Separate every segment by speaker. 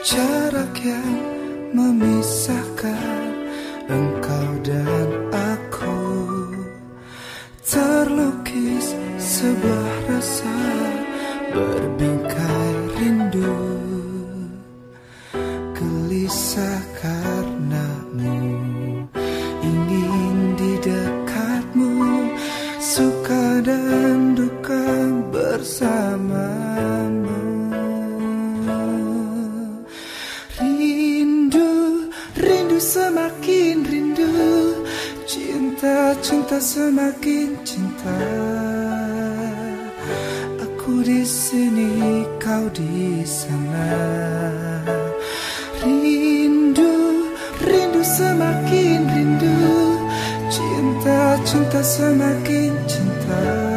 Speaker 1: Jarak yang memisahkan engkau dan aku. Terlukis sebuah rasa berbingkai rindu. Gelisah karenamu Ingin di dekatmu. Suka dan duka bersamamu semakin rindu Cinta, cinta semakin cinta. Aku di sini, kau di sana. Rindu, rindu semakin rindu Cinta, cinta semakin cinta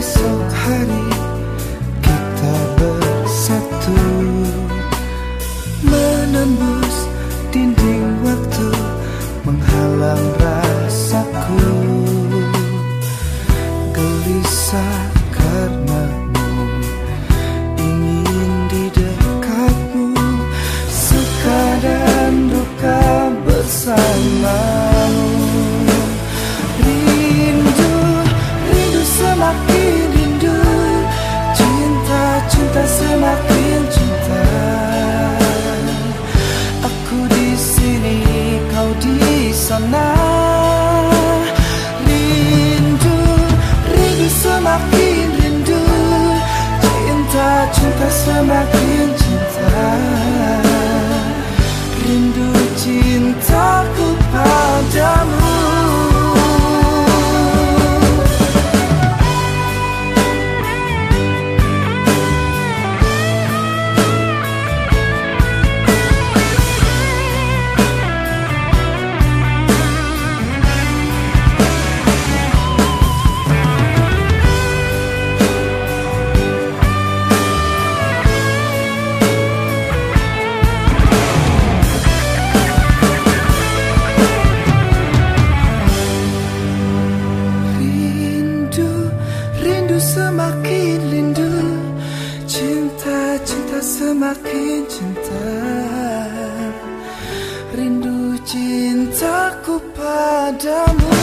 Speaker 1: esok hari sana Rindu, rindu semakin rindu. Cinta, cinta semakin cinta. Rindu cintaku semakin cinta. Rindu cintaku padamu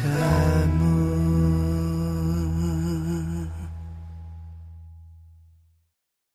Speaker 1: time.